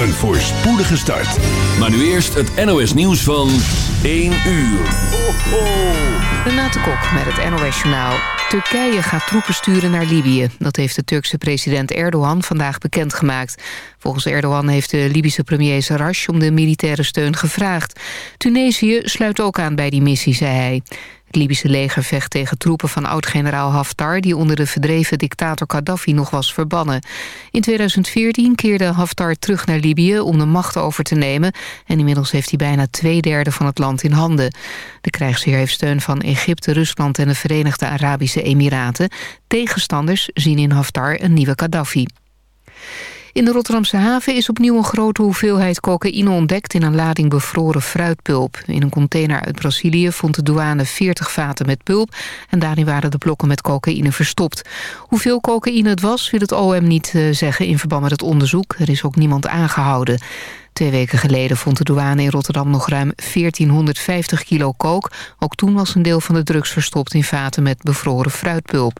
een voorspoedige start. Maar nu eerst het NOS nieuws van 1 uur. Ho, ho. Renate Kok met het NOS Journaal. Turkije gaat troepen sturen naar Libië. Dat heeft de Turkse president Erdogan vandaag bekendgemaakt. Volgens Erdogan heeft de Libische premier Sarraj om de militaire steun gevraagd. Tunesië sluit ook aan bij die missie, zei hij. Het Libische leger vecht tegen troepen van oud-generaal Haftar... die onder de verdreven dictator Gaddafi nog was verbannen. In 2014 keerde Haftar terug naar Libië om de macht over te nemen... en inmiddels heeft hij bijna twee derde van het land in handen. De krijgsheer heeft steun van Egypte, Rusland en de Verenigde Arabische Emiraten. Tegenstanders zien in Haftar een nieuwe Gaddafi. In de Rotterdamse haven is opnieuw een grote hoeveelheid cocaïne ontdekt... in een lading bevroren fruitpulp. In een container uit Brazilië vond de douane 40 vaten met pulp... en daarin waren de blokken met cocaïne verstopt. Hoeveel cocaïne het was, wil het OM niet uh, zeggen in verband met het onderzoek. Er is ook niemand aangehouden. Twee weken geleden vond de douane in Rotterdam nog ruim 1450 kilo kook. Ook toen was een deel van de drugs verstopt in vaten met bevroren fruitpulp.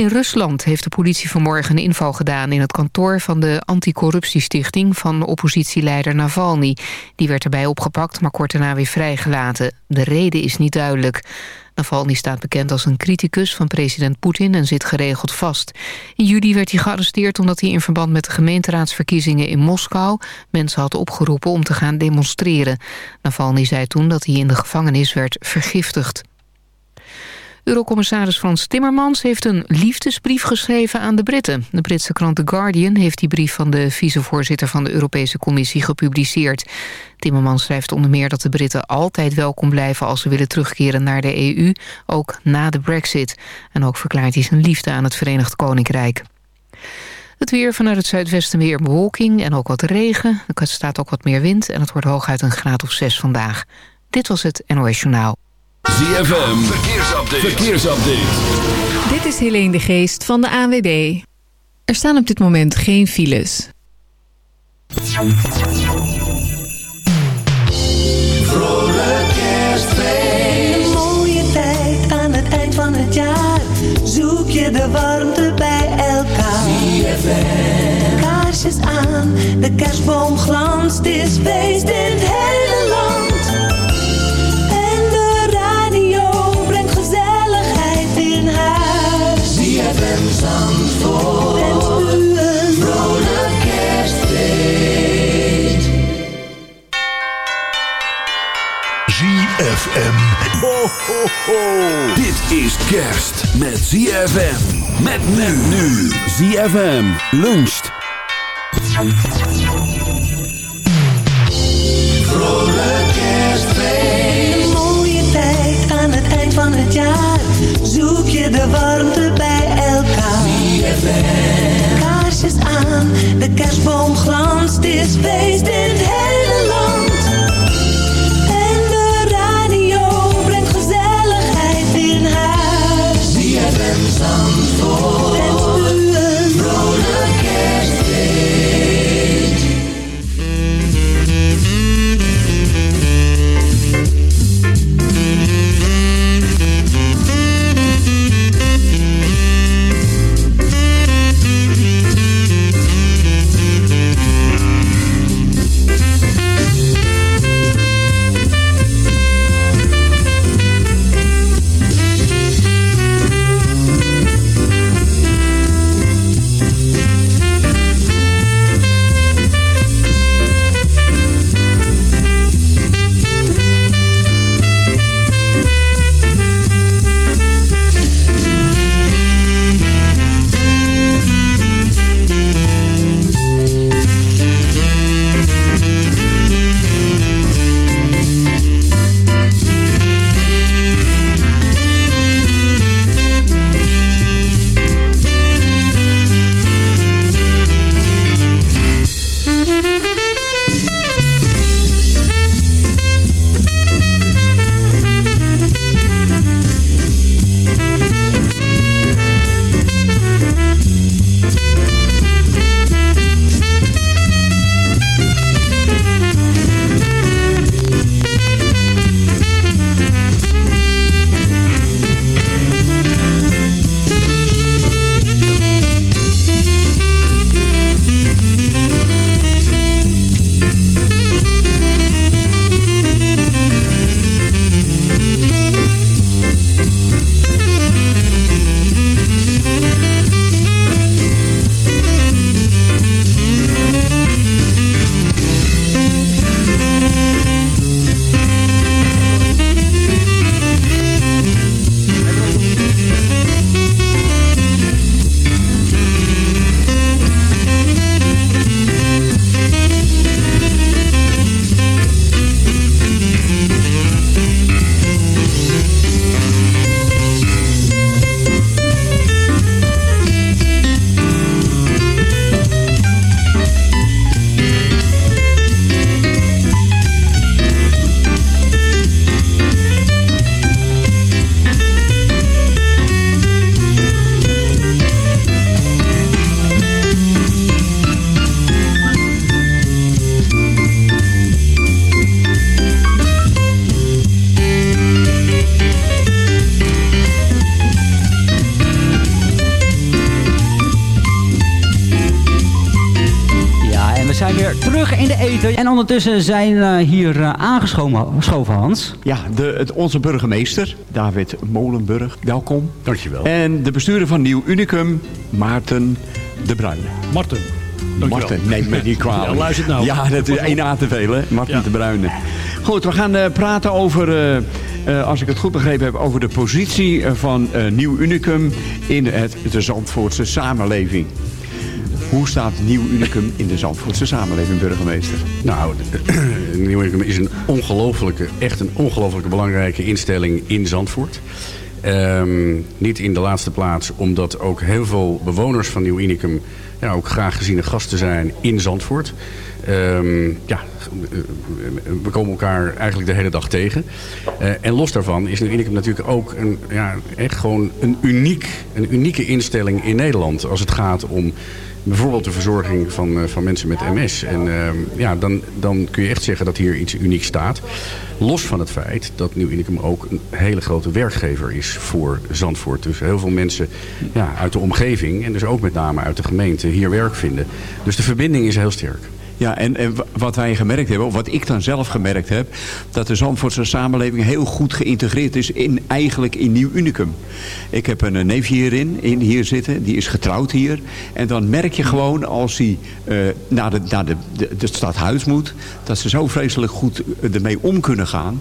In Rusland heeft de politie vanmorgen een inval gedaan... in het kantoor van de anticorruptiestichting van oppositieleider Navalny. Die werd erbij opgepakt, maar kort daarna weer vrijgelaten. De reden is niet duidelijk. Navalny staat bekend als een criticus van president Poetin en zit geregeld vast. In juli werd hij gearresteerd omdat hij in verband met de gemeenteraadsverkiezingen in Moskou mensen had opgeroepen om te gaan demonstreren. Navalny zei toen dat hij in de gevangenis werd vergiftigd. Eurocommissaris Frans Timmermans heeft een liefdesbrief geschreven aan de Britten. De Britse krant The Guardian heeft die brief van de vicevoorzitter van de Europese Commissie gepubliceerd. Timmermans schrijft onder meer dat de Britten altijd welkom blijven als ze willen terugkeren naar de EU, ook na de brexit. En ook verklaart hij zijn liefde aan het Verenigd Koninkrijk. Het weer vanuit het zuidwesten weer bewolking en ook wat regen. Er staat ook wat meer wind en het wordt hooguit een graad of zes vandaag. Dit was het NOS Journaal. ZFM, verkeersupdate. verkeersupdate. Dit is Helene de Geest van de ANWB. Er staan op dit moment geen files. Vrolijk kerstfeest. Een mooie tijd aan het eind van het jaar. Zoek je de warmte bij elkaar. ZFM. Kaarsjes aan, de kerstboom glanst. Het is feest in het hele ZFM. Ho, ho, ho. Dit is kerst met ZFM. Met men nu. ZFM luncht. Vrolijk kerstfeest. Een mooie tijd aan het eind van het jaar. Zoek je de warmte bij elkaar. Kaarsjes aan, de kerstboom glanst. Is feest in het En ondertussen zijn uh, hier uh, aangeschoven, Hans. Ja, de, het, onze burgemeester, David Molenburg. Welkom. Dankjewel. En de bestuurder van Nieuw Unicum, Maarten de Bruyne. Marten. Marten, neem me niet kwalijk. Ja, luister nou. Ja, dat is één A te veel, hè? Marten ja. de Bruyne. Goed, we gaan uh, praten over, uh, als ik het goed begrepen heb, over de positie van Nieuw Unicum in het, de Zandvoortse samenleving. Hoe staat Nieuw Unicum in de Zandvoortse samenleving, burgemeester? Nou, Nieuw Unicum is een ongelofelijke, echt een ongelofelijke belangrijke instelling in Zandvoort. Um, niet in de laatste plaats, omdat ook heel veel bewoners van Nieuw Unicum ja, ook graag geziene gasten zijn in Zandvoort. Um, ja, we komen elkaar eigenlijk de hele dag tegen. Uh, en los daarvan is Nieuw Unicum natuurlijk ook een, ja, echt gewoon een, uniek, een unieke instelling in Nederland. Als het gaat om bijvoorbeeld de verzorging van, uh, van mensen met MS. En uh, ja, dan, dan kun je echt zeggen dat hier iets unieks staat. Los van het feit dat Nieuw Unicum ook een hele grote werkgever is voor Zandvoort. Dus heel veel mensen ja, uit de omgeving en dus ook met name uit de gemeente hier werk vinden. Dus de verbinding is heel sterk. Ja, en, wat wij gemerkt hebben, of wat ik dan zelf gemerkt heb... dat de Zandvoortse samenleving heel goed geïntegreerd is in, eigenlijk in Nieuw Unicum. Ik heb een neefje hierin, in, hier zitten, die is getrouwd hier. En dan merk je gewoon als hij uh, naar, de, naar de, de, stadhuis moet... dat ze zo vreselijk goed ermee om kunnen gaan...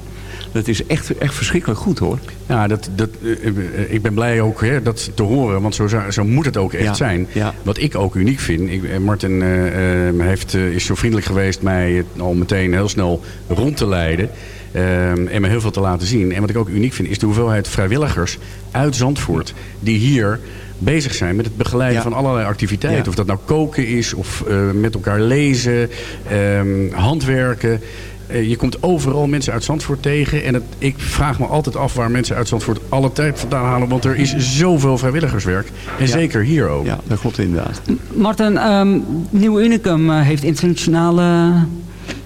Dat is echt, echt verschrikkelijk goed hoor. Ja, dat, dat, uh, ik ben blij ook hè, dat te horen, want zo, zo moet het ook echt ja, zijn. Ja. Wat ik ook uniek vind, ik, Martin uh, heeft, is zo vriendelijk geweest mij al meteen heel snel rond te leiden. en me heel veel te laten zien. En wat ik ook uniek vind, is de hoeveelheid vrijwilligers uit Zandvoort die hier bezig zijn met het begeleiden ja. van allerlei activiteiten. Ja. Of dat nou koken is, of uh, met elkaar lezen, um, handwerken. Uh, je komt overal mensen uit Zandvoort tegen. En het, ik vraag me altijd af waar mensen uit Zandvoort alle tijd vandaan halen. Want er is zoveel vrijwilligerswerk. En ja. zeker hier ook. Ja, dat klopt inderdaad. Martin, um, Nieuw Unicum uh, heeft internationale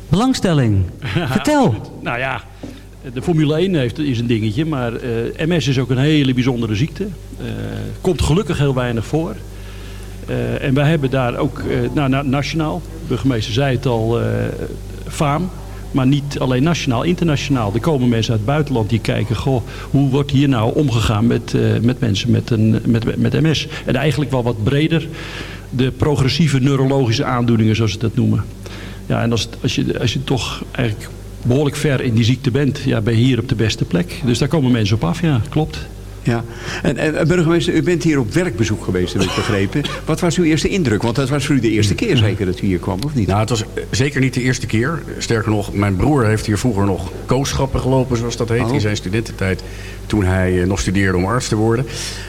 belangstelling. Vertel. Nou ja, de Formule 1 heeft, is een dingetje. Maar uh, MS is ook een hele bijzondere ziekte. komt gelukkig heel weinig voor. en wij hebben daar ook nou, nationaal, de burgemeester zei het al, faam. Maar niet alleen nationaal, internationaal. Er komen mensen uit het buitenland die kijken... Goh, hoe wordt hier nou omgegaan met, uh, met mensen met, een, met, met MS? En eigenlijk wel wat breder. De progressieve neurologische aandoeningen, zoals ze dat noemen. Ja, en als, als, je, als je toch eigenlijk behoorlijk ver in die ziekte bent... Ja, ben je hier op de beste plek. Dus daar komen mensen op af, ja, klopt. Ja, en, en, burgemeester, u bent hier op werkbezoek geweest, heb ik begrepen. Wat was uw eerste indruk? Want dat was voor u de eerste keer zeker dat u hier kwam, of niet? Nou, het was zeker niet de eerste keer. Sterker nog, mijn broer heeft hier vroeger nog kooschappen gelopen, zoals dat heet, oh. in zijn studententijd. Toen hij nog studeerde om arts te worden.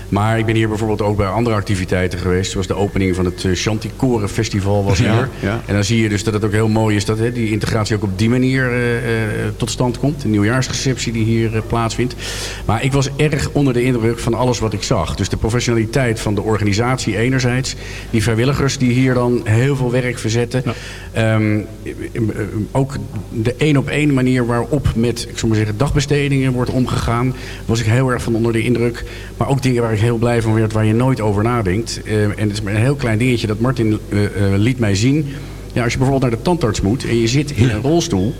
Maar ik ben hier bijvoorbeeld ook bij andere activiteiten geweest. Zoals de opening van het Chanticoren Festival was hier. Ja, ja. En dan zie je dus dat het ook heel mooi is dat hè, die integratie ook op die manier uh, tot stand komt. De nieuwjaarsreceptie die hier uh, plaatsvindt. Maar ik was erg onder de indruk van alles wat ik zag. Dus de professionaliteit van de organisatie enerzijds. Die vrijwilligers die hier dan heel veel werk verzetten. Ja. Um, ook de één op één manier waarop met ik zou maar zeggen, dagbestedingen wordt omgegaan. Was ik heel erg van onder de indruk. Maar ook dingen waar ik heel blij van werd, waar je nooit over nadenkt. Uh, en het is maar een heel klein dingetje dat Martin uh, uh, liet mij zien. Ja, als je bijvoorbeeld naar de tandarts moet en je zit in een rolstoel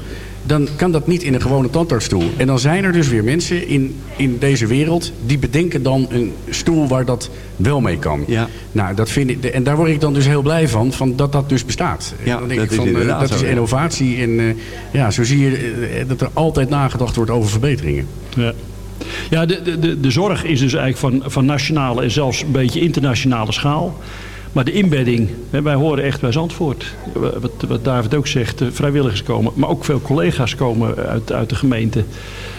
dan kan dat niet in een gewone tandartsstoel. En dan zijn er dus weer mensen in, in deze wereld... die bedenken dan een stoel waar dat wel mee kan. Ja. Nou, dat vind ik, en daar word ik dan dus heel blij van, van dat dat dus bestaat. Ja, dan denk dat ik van, is, dat is zo, innovatie. En uh, ja, zo zie je uh, dat er altijd nagedacht wordt over verbeteringen. Ja. Ja, de, de, de zorg is dus eigenlijk van, van nationale en zelfs een beetje internationale schaal. Maar de inbedding, wij horen echt bij Zandvoort. Wat, wat David ook zegt, vrijwilligers komen. Maar ook veel collega's komen uit, uit de gemeente.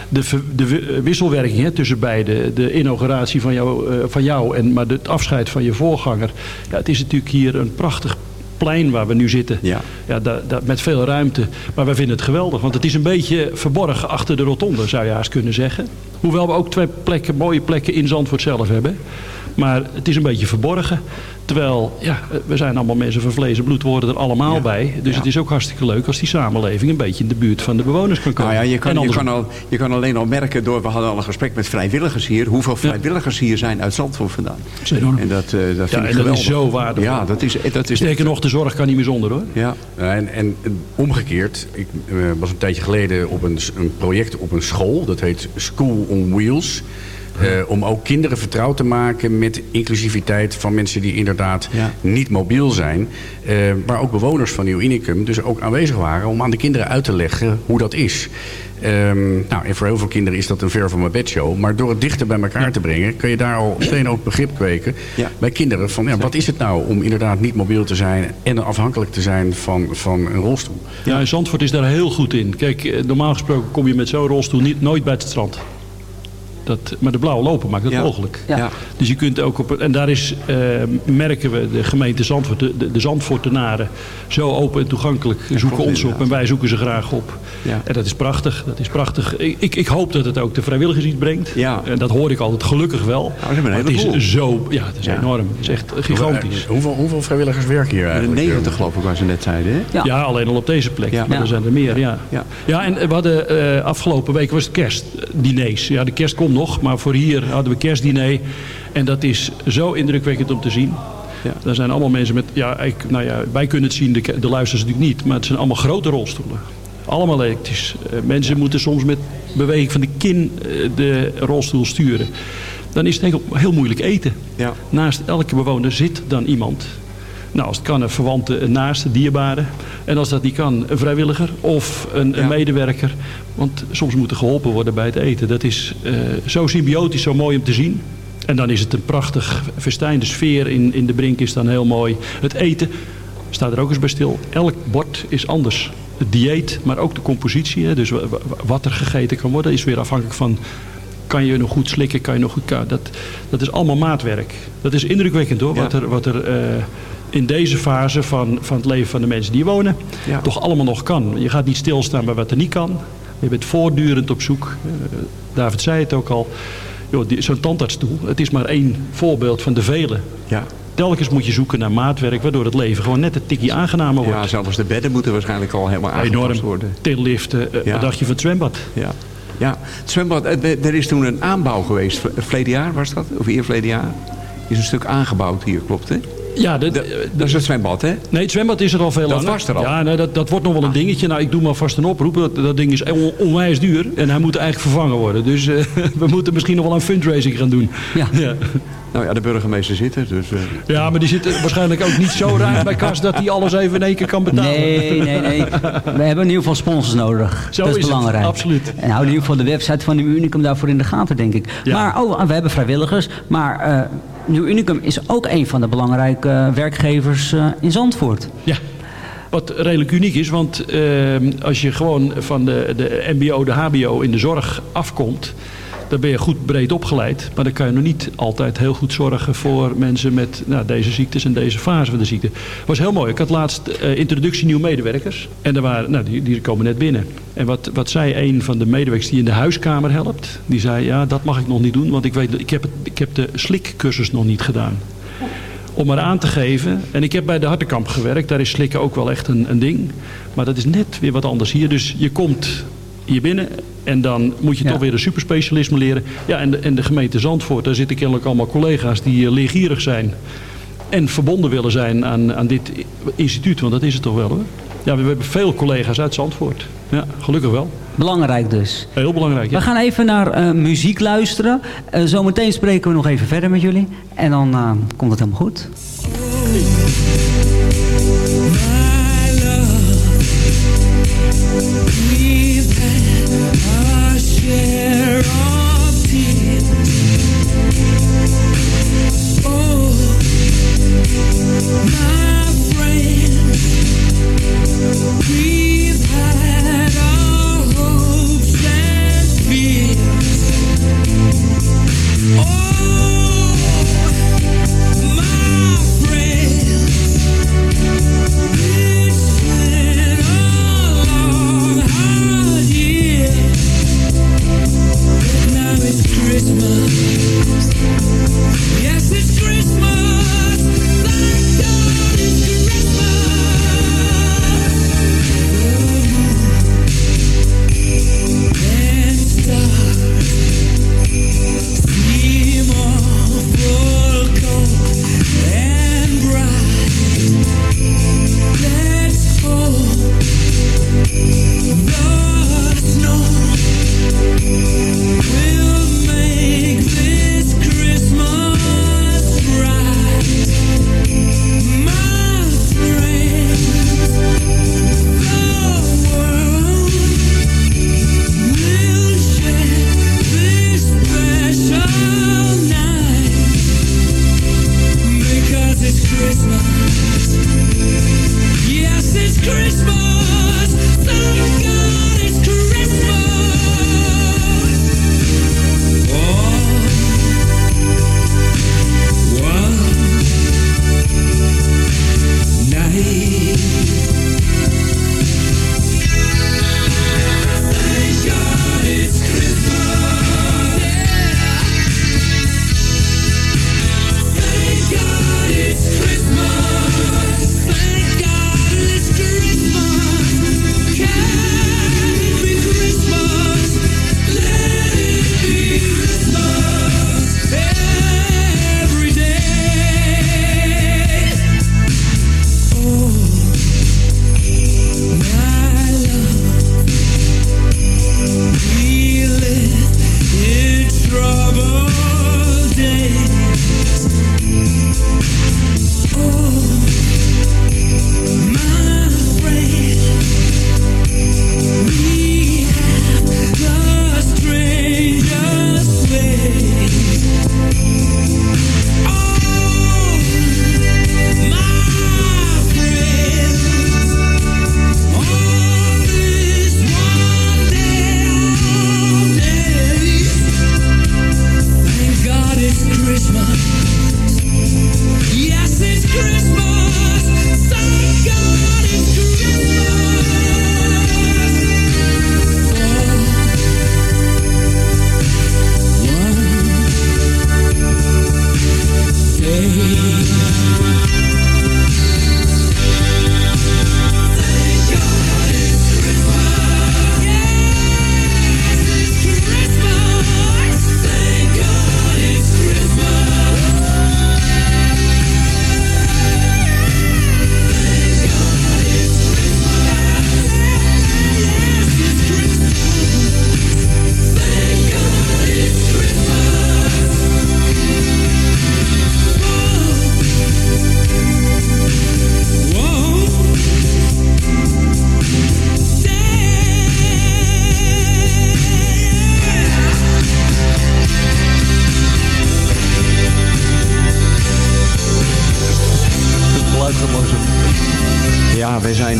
De, de wisselwerking hè, tussen beide. De inauguratie van jou, uh, van jou en maar het afscheid van je voorganger. Ja, het is natuurlijk hier een prachtig plein waar we nu zitten. Ja. Ja, da, da, met veel ruimte. Maar wij vinden het geweldig. Want het is een beetje verborgen achter de rotonde, zou je haast kunnen zeggen. Hoewel we ook twee plekken, mooie plekken in Zandvoort zelf hebben. Maar het is een beetje verborgen. Terwijl, ja, we zijn allemaal mensen van vlees en bloed, we horen er allemaal bij. Dus het is ook hartstikke leuk als die samenleving een beetje in de buurt van de bewoners kan komen. Nou ja, je kan, je, kan al, je kan alleen al merken door, we hadden al een gesprek met vrijwilligers hier, hoeveel vrijwilligers hier zijn uit Zandvoort vandaan. enorm. En dat, eh, dat vind ik en dat geweldig. is zo waardevol. Ja, dat is, dat is Sterker nog, de zorg kan niet meer zonder hoor. Ja. En, en omgekeerd, ik eh, was een tijdje geleden op een, een project op een school. Dat heet School on Wheels. Eh, om ook kinderen vertrouwd te maken met inclusiviteit van mensen die inderdaad Ja. niet mobiel zijn. Eh, waar ook bewoners van Nieuw Unicum dus ook aanwezig waren om aan de kinderen uit te leggen hoe dat is. Ehm, nou, en voor heel veel kinderen is dat een ver van mijn bedshow. Maar door het dichter bij elkaar te brengen, kun je daar al meteen ook begrip kweken Ja. bij kinderen. Van ja, wat is het nou om inderdaad niet mobiel te zijn en afhankelijk te zijn van, van een rolstoel? Ja, en Zandvoort is daar heel goed in. Kijk, eh, normaal gesproken kom je met zo'n rolstoel niet, nooit bij het strand. Dat, maar de blauwe lopen maakt dat Ja. mogelijk. Ja. Dus je kunt ook op... En daar is, eh, merken we, de gemeente Zandvoort, de, de, de Zandvoortenaren... zo open en toegankelijk zoeken klopt, ons op. En wij zoeken ze graag op. Ja. En dat is prachtig. Dat is prachtig. Ik, ik, ik hoop dat het ook de vrijwilligers iets brengt. Ja. En dat hoor ik altijd gelukkig wel. Maar het is zo... Ja, het is Ja. enorm. Het is echt gigantisch. Hoeveel, hoeveel vrijwilligers werken hier eigenlijk? 90 geloof ik, waar ze net zeiden. Hè? Ja. Ja, alleen al op deze plek. Ja. Maar Ja. er zijn er meer, ja. Ja. Ja, en we hadden eh, afgelopen week was het kerstdiners. Ja, de kerst komt nog, maar voor hier hadden we kerstdiner. En dat is zo indrukwekkend om te zien. Ja. Daar zijn allemaal mensen met, ja, ik, nou ja, wij kunnen het zien, de, de luisteraars natuurlijk niet. Maar het zijn allemaal grote rolstoelen. Allemaal elektrisch. Eh, mensen moeten soms met beweging van de kin eh, de rolstoel sturen. Dan is het heel, heel moeilijk eten. Ja. Naast elke bewoner zit dan iemand. Nou, als het kan een verwante, een naaste, dierbare. En als dat niet kan, een vrijwilliger of een, medewerker. Want soms moet er geholpen worden bij het eten. Dat is eh, zo symbiotisch, zo mooi om te zien. En dan is het een prachtig festijn. De sfeer in, in de brink is dan heel mooi. Het eten staat er ook eens bij stil. Elk bord is anders. Het dieet, maar ook de compositie. Hè. Dus wa- wa- wat er gegeten kan worden is weer afhankelijk van... Kan je nog goed slikken? Kan je nog goed Dat, dat is allemaal maatwerk. Dat is indrukwekkend hoor. Ja. Wat er, wat er eh, in deze fase van, van het leven van de mensen die wonen... Ja. toch allemaal nog kan. Je gaat niet stilstaan bij wat er niet kan. Je bent voortdurend op zoek. Eh, David zei het ook al. Zo'n tandartsstoel, het is maar één voorbeeld van de vele. Ja. Telkens moet je zoeken naar maatwerk... waardoor het leven gewoon net een tikje aangenamer wordt. ja, zelfs de bedden moeten waarschijnlijk al helemaal aangepast Enorm. worden. Tilliften, eh, Ja. wat dacht je van het zwembad? Ja. Ja, het zwembad, eh, er is toen een aanbouw geweest. Ver- Verleden jaar was dat? Of eerverleden jaar? Is een stuk aangebouwd hier, klopt hè? Ja, de, De- dat is het zwembad hè? Nee, het zwembad is er al veel Dat langer. was er al. Ja, nee, dat, dat wordt nog wel een dingetje. Nou, ik doe maar vast een oproep. Dat, dat ding is on- onwijs duur. En hij moet eigenlijk vervangen worden. Dus eh, we moeten misschien nog wel een fundraising gaan doen. Ja. ja. Nou ja, de burgemeester zit er. Dus, eh, Ja, maar die zit waarschijnlijk ook niet zo ruim bij kas... dat hij alles even in één keer kan betalen. Nee, nee, nee. We hebben in ieder geval sponsors nodig. Zo dat is, is het, belangrijk. absoluut. En hou in ieder geval de website van Nieuw Unicum daarvoor in de gaten, denk ik. Ja. Maar oh, we hebben vrijwilligers. Maar eh Nieuw Unicum is ook een van de belangrijke eh, werkgevers eh, in Zandvoort. Ja. Wat redelijk uniek is, want eh, als je gewoon van de, de mbo, de hbo in de zorg afkomt... dan ben je goed breed opgeleid. Maar dan kan je nog niet altijd heel goed zorgen voor mensen met nou, deze ziektes en deze fase van de ziekte. was heel mooi. Ik had laatst eh, introductie nieuwe medewerkers. En er waren, nou, die, die komen net binnen. En wat, wat zei een van de medewerkers die in de huiskamer helpt... die zei, ja, dat mag ik nog niet doen, want ik, weet, ik, heb, het, ik heb de slikcursus nog niet gedaan om maar aan te geven. En ik heb bij de Hartenkamp gewerkt. Daar is slikken ook wel echt een, een ding. Maar dat is net weer wat anders hier. Dus je komt hier binnen en dan moet je Ja. toch weer een superspecialisme leren. Ja, en de, en de gemeente Zandvoort, daar zitten kennelijk allemaal collega's die eh, leergierig zijn. En verbonden willen zijn aan, aan dit instituut, want dat is het toch wel hoor. Ja, we hebben veel collega's uit Zandvoort. Ja, gelukkig wel. Belangrijk dus. Heel belangrijk. Ja. We gaan even naar eh, muziek luisteren. Eh, zometeen spreken we nog even verder met jullie. En dan komt het helemaal goed.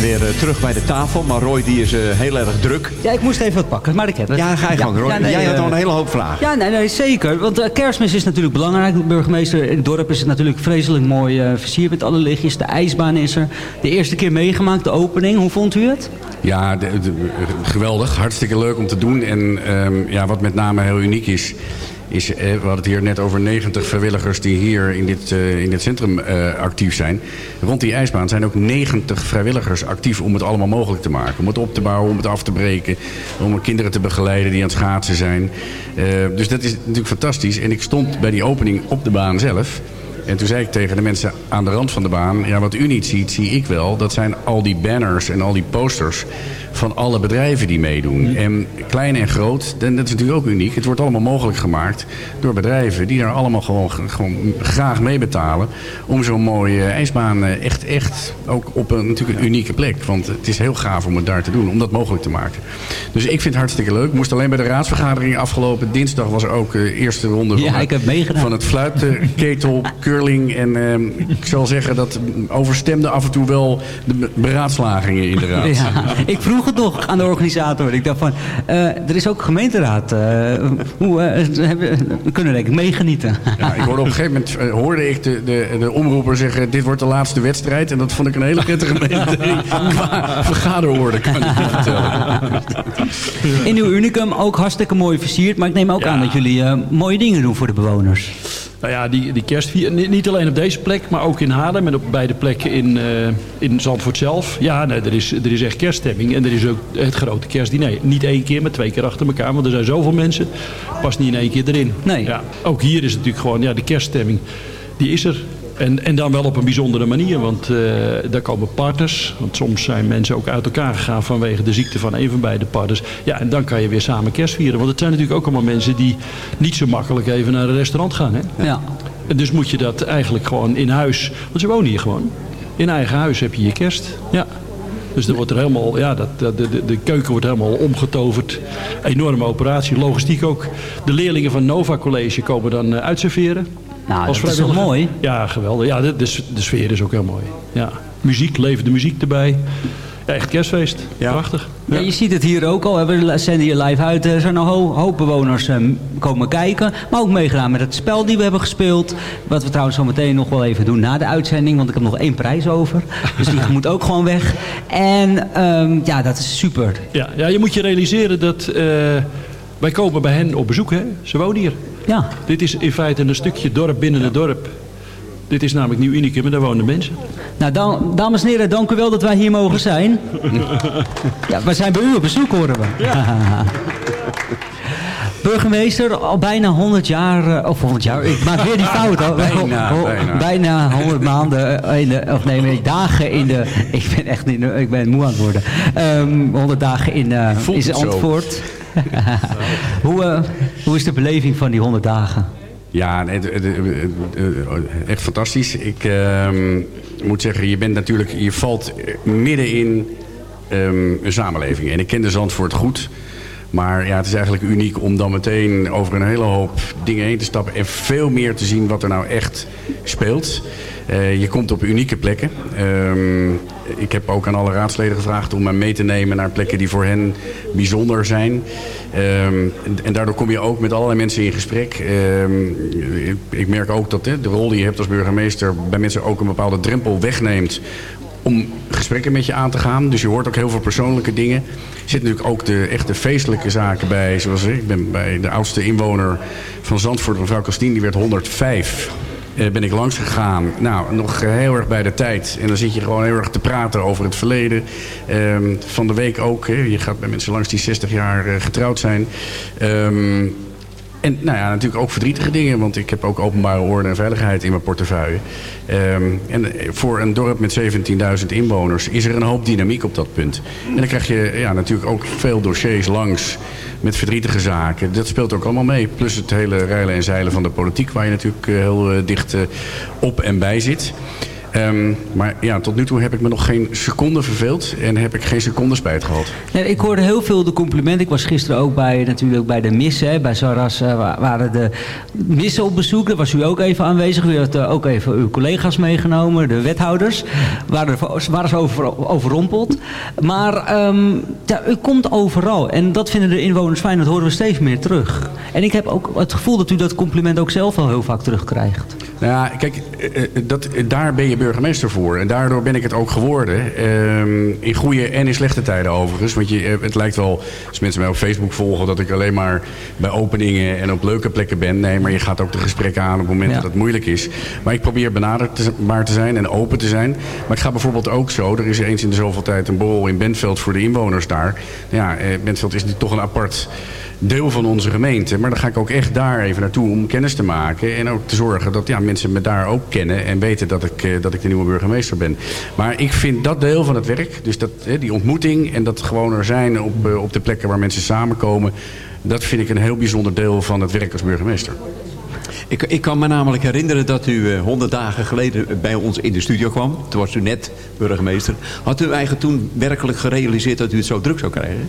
Zijn weer eh, terug bij de tafel, maar Roy die is eh, heel erg druk. Ja, ik moest even wat pakken, maar ik heb het. Ja, ga je gang Roy. Ja, nee, Jij had eh, al een hele hoop vragen. Ja, nee, nee, zeker. Want kerstmis is natuurlijk belangrijk. Burgemeester, in het dorp is het natuurlijk vreselijk mooi eh, versierd met alle lichtjes. De ijsbaan is er. De eerste keer meegemaakt, de opening. Hoe vond u het? Ja, de- de- geweldig. Hartstikke leuk om te doen. En ehm, ja, wat met name heel uniek is... is eh, we hadden het hier net over 90 vrijwilligers die hier in dit, eh, in dit centrum eh, actief zijn. Rond die ijsbaan zijn ook 90 vrijwilligers actief om het allemaal mogelijk te maken. Om het op te bouwen, om het af te breken. Om kinderen te begeleiden die aan het schaatsen zijn. Dus dat is natuurlijk fantastisch. En ik stond bij die opening op de baan zelf... En toen zei ik tegen de mensen aan de rand van de baan... ja, wat u niet ziet, zie ik wel. Dat zijn al die banners en al die posters van alle bedrijven die meedoen. En klein en groot, en dat is natuurlijk ook uniek. Het wordt allemaal mogelijk gemaakt door bedrijven... die daar allemaal gewoon, gewoon graag mee betalen... om zo'n mooie ijsbaan eh, echt, echt ook op een, natuurlijk een unieke plek. Want het is heel gaaf om het daar te doen, om dat mogelijk te maken. Dus ik vind het hartstikke leuk. Ik moest alleen bij de raadsvergadering afgelopen dinsdag... was er ook de eerste ronde Ja, van, ik heb meegedaan. van het fluiten, ketel, curling. En ehm, ik zal zeggen dat overstemde af en toe wel de be- beraadslagingen in de raad. Ja, ik vroeg het nog aan de organisator. Ik dacht van, eh, er is ook gemeenteraad. eh, hoe eh, hebben, we kunnen ik meegenieten. Ja, ik hoorde op een gegeven moment hoorde ik de, de, de omroeper zeggen... dit wordt de laatste wedstrijd. En dat vond ik een hele prettige mededeling qua vergaderwoorden, kan ik je vertellen. In uw unicum ook hartstikke mooi versierd. Maar ik neem ook Ja. aan dat jullie mooie dingen doen voor de bewoners. Nou ja, die, die kerstvier, ni- niet alleen op deze plek, maar ook in Haarlem en op beide plekken in, eh, in Zandvoort zelf. Ja, nee, er, is, er is echt kerststemming en er is ook het grote kerstdiner. Niet één keer, maar twee keer achter elkaar, want er zijn zoveel mensen. Past niet in één keer erin. Nee. Ja, ook hier is natuurlijk gewoon, ja, de kerststemming, die is er. En, en dan wel op een bijzondere manier, want eh, daar komen partners. Want soms zijn mensen ook uit elkaar gegaan vanwege de ziekte van een van beide partners. Ja, en dan kan je weer samen kerst vieren. Want het zijn natuurlijk ook allemaal mensen die niet zo makkelijk even naar een restaurant gaan. Hè? Ja. En dus moet je dat eigenlijk gewoon in huis. Want ze wonen hier gewoon. In eigen huis heb je je kerst. Ja. Dus er wordt er helemaal, ja, dat, de, de, de keuken wordt helemaal omgetoverd. Enorme operatie, logistiek ook. De leerlingen van Nova College komen dan eh, uitserveren. Nou, Als dat is toch mooi? Ja, geweldig. Ja, de, de, de sfeer is ook heel mooi. Ja. Muziek, levende muziek erbij. Ja, echt kerstfeest. Prachtig. Ja, je ziet het hier ook al. We zenden hier live uit. Er zijn een ho- hoop bewoners eh, komen kijken. Maar ook meegedaan met het spel die we hebben gespeeld. Wat we trouwens zo meteen nog wel even doen na de uitzending. Want ik heb nog één prijs over. Dus die moet ook gewoon weg. En ehm, ja, dat is super. Ja, ja, je moet je realiseren dat eh, wij komen bij hen op bezoek. Hè? Ze wonen hier. Ja. Dit is in feite een stukje dorp binnen het dorp. Dit is namelijk Nieuw Unicum en daar wonen mensen. Nou, dan, dames en heren, dank u wel dat wij hier mogen zijn. Ja, we zijn bij u op bezoek, horen we. Burgemeester, al bijna 100 jaar, eh, of 100 jaar, ik maak weer die fout. hoor. Bijna, bijna. bijna 100 maanden, eh, in de, of nee, dagen in de, ik ben echt niet, ik ben moe aan het worden. Ehm 100 dagen in, in zo. Antwoord. Hoe, eh, hoe is de beleving van die 100 dagen? Ja, echt fantastisch. Ik ehm, moet zeggen, je bent natuurlijk, je valt midden in ehm, een samenleving. En ik ken de Zandvoort goed. Maar ja, het is eigenlijk uniek om dan meteen over een hele hoop dingen heen te stappen... en veel meer te zien wat er nou echt speelt. Eh, je komt op unieke plekken. Ehm, ik heb ook aan alle raadsleden gevraagd om me mee te nemen... naar plekken die voor hen bijzonder zijn. Ehm, en, daardoor kom je ook met allerlei mensen in gesprek. Ehm, ik, merk ook dat de rol die je hebt als burgemeester... bij mensen ook een bepaalde drempel wegneemt om gesprekken met je aan te gaan. Dus je hoort ook heel veel persoonlijke dingen. Er zitten natuurlijk ook de echte feestelijke zaken bij. Zoals ik ben bij de oudste inwoner van Zandvoort, mevrouw Kastien, die werd 105. Eh, ben ik langs gegaan. Nou, nog heel erg bij de tijd. En dan zit je gewoon heel erg te praten over het verleden. Ehm, van de week ook. Je gaat bij mensen langs die 60 jaar eh, getrouwd zijn. Ehm, en nou ja, natuurlijk ook verdrietige dingen, want ik heb ook openbare orde en veiligheid in mijn portefeuille. Ehm, en voor een dorp met 17.000 inwoners is er een hoop dynamiek op dat punt. En dan krijg je ja, natuurlijk ook veel dossiers langs met verdrietige zaken. Dat speelt ook allemaal mee. Plus het hele reilen en zeilen van de politiek, waar je natuurlijk eh, heel eh, dicht eh, op en bij zit. Ehm, maar ja, tot nu toe heb ik me nog geen seconde verveeld en heb ik geen seconde spijt gehad. Ik hoorde heel veel de complimenten. Ik was gisteren ook bij, natuurlijk bij de missen. Bij Saras wa- waren de missen op bezoek. Daar was u ook even aanwezig. U had eh, ook even uw collega's meegenomen, de wethouders. Waren, waren ze over, overrompeld. Maar ehm, ja, u komt overal. En dat vinden de inwoners fijn. Dat horen we steeds meer terug. En ik heb ook het gevoel dat u dat compliment ook zelf wel heel vaak terugkrijgt. Nou ja, kijk, eh, eh, dat, daar ben je burgemeester voor. En daardoor ben ik het ook geworden. Ehm, in goede en in slechte tijden overigens. Want je, eh, het lijkt wel, als mensen mij op Facebook volgen... dat ik alleen maar bij openingen en op leuke plekken ben. Nee, maar je gaat ook de gesprekken aan op het moment Ja. dat het moeilijk is. Maar ik probeer benaderbaar te zijn en open te zijn. Maar ik ga bijvoorbeeld ook zo... er is eens in de zoveel tijd een borrel in Bentveld voor de inwoners daar. Ja, Bentveld is nu toch een apart deel van onze gemeente. Maar dan ga ik ook echt daar even naartoe om kennis te maken. En ook te zorgen dat ja, mensen me daar ook kennen. En weten dat ik, eh, dat ik de nieuwe burgemeester ben. Maar ik vind dat deel van het werk. Dus dat, die ontmoeting en dat gewoon er zijn op, eh, op de plekken waar mensen samenkomen. Dat vind ik een heel bijzonder deel van het werk als burgemeester. Ik, ik kan me namelijk herinneren dat u eh, honderd dagen geleden bij ons in de studio kwam. Toen was u net burgemeester. Had u eigenlijk toen werkelijk gerealiseerd dat u het zo druk zou krijgen?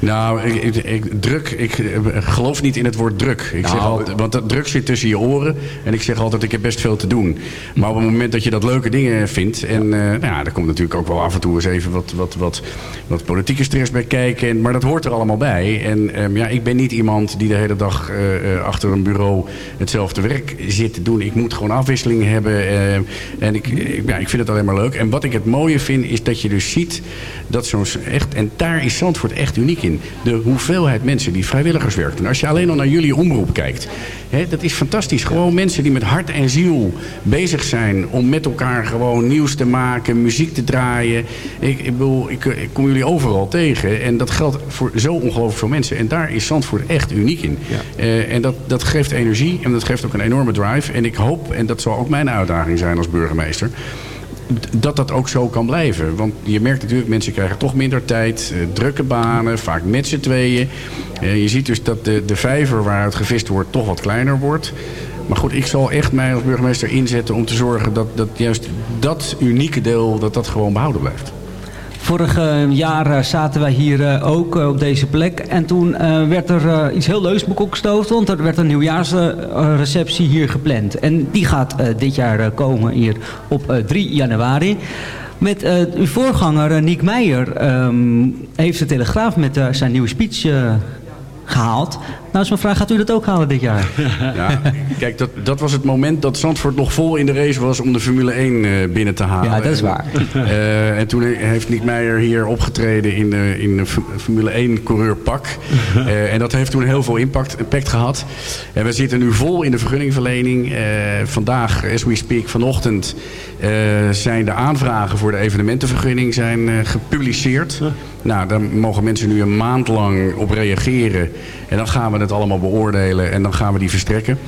Nou, ik, ik, ik- druk. Ik eh, geloof niet in het woord druk. Ik zeg Nou, altijd, want dat druk zit tussen je oren. En ik zeg altijd, ik heb best veel te doen. Maar op het moment dat je dat leuke dingen vindt. En eh, nou ja, er komt natuurlijk ook wel af en toe eens even wat, wat, wat, wat politieke stress bij kijken. En, maar dat hoort er allemaal bij. En ehm, ja, ik ben niet iemand die de hele dag eh, achter een bureau hetzelfde werk zit te doen. Ik moet gewoon afwisseling hebben. eh, en ik, ik- ja, ik vind het alleen maar leuk. En wat ik het mooie vind, is dat je dus ziet dat zo'n echt... En daar is Zandvoort echt uniek in. De hoeveelheid mensen die vrijwilligerswerk doen. Als je alleen al naar jullie omroep kijkt. Hè, dat is fantastisch. Gewoon mensen die met hart en ziel bezig zijn om met elkaar gewoon nieuws te maken, muziek te draaien. Ik, ik bedoel, ik, ik kom jullie overal tegen. En dat geldt voor zo ongelooflijk veel mensen. En daar is Zandvoort echt uniek in. Eh, en dat, dat geeft energie en dat geeft ook een enorme drive. En ik hoop, en dat zal ook mijn uitdaging zijn als burgemeester dat dat ook zo kan blijven. Want je merkt natuurlijk, mensen krijgen toch minder tijd. eh, drukke banen, vaak met z'n tweeën. Eh, je ziet dus dat de, de vijver waaruit gevist wordt toch wat kleiner wordt. Maar goed, ik zal echt mij als burgemeester inzetten om te zorgen dat, dat juist dat unieke deel, dat dat gewoon behouden blijft. Vorig eh, jaar eh, zaten wij hier eh, ook eh, op deze plek. En toen werd er iets heel leuks bekokstoofd. Want er werd een nieuwjaarsreceptie hier gepland. En die gaat dit jaar komen hier op eh, 3 januari. Met uw voorganger eh, Niek Meijer ehm, heeft de Telegraaf met zijn nieuwe speech eh, gehaald. Nou is mijn vraag, gaat u dat ook halen dit jaar? Ja, kijk, dat, dat was het moment dat Zandvoort nog vol in de race was om de Formule 1 eh, binnen te halen. Ja, dat is waar. Eh, en toen heeft Nick Meijer hier opgetreden in, de in een F- Formule 1 coureur-pak. Eh, en dat heeft toen heel veel impact, impact gehad. En we zitten nu vol in de vergunningverlening. Eh, vandaag, as we speak, vanochtend eh, zijn de aanvragen voor de evenementenvergunning zijn, eh, gepubliceerd. Nou, daar mogen mensen nu een maand lang op reageren. En dan gaan we het allemaal beoordelen en dan gaan we die verstrekken.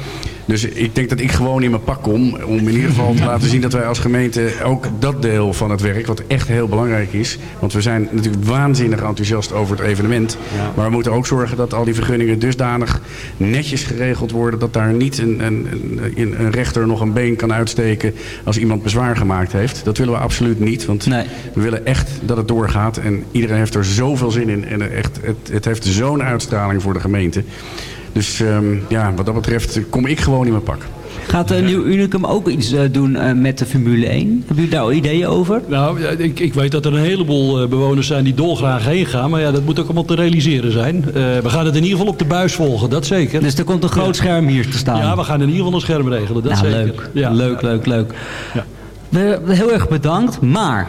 Dus ik denk dat ik gewoon in mijn pak kom om in ieder geval te laten zien dat wij als gemeente ook dat deel van het werk, wat echt heel belangrijk is. Want we zijn natuurlijk waanzinnig enthousiast over het evenement. Maar we moeten ook zorgen dat al die vergunningen dusdanig netjes geregeld worden. Dat daar niet een, een, een, een rechter nog een been kan uitsteken als iemand bezwaar gemaakt heeft. Dat willen we absoluut niet. Want Nee. we willen echt dat het doorgaat. En iedereen heeft er zoveel zin in. En echt, het, het heeft zo'n uitstraling voor de gemeente. Dus ehm, ja, wat dat betreft kom ik gewoon in mijn pak. Gaat uh, Nieuw Unicum ook iets eh, doen eh, met de Formule 1? Hebben u daar al ideeën over? Nou, ik, ik weet dat er een heleboel eh, bewoners zijn die dolgraag heen gaan. Maar ja, dat moet ook allemaal te realiseren zijn. Eh, we gaan het in ieder geval op de buis volgen, dat zeker. Dus er komt een groot scherm hier te staan. Ja, we gaan in ieder geval een scherm regelen, dat nou, zeker. leuk. Ja. leuk, leuk, leuk. Ja. We, heel erg bedankt, maar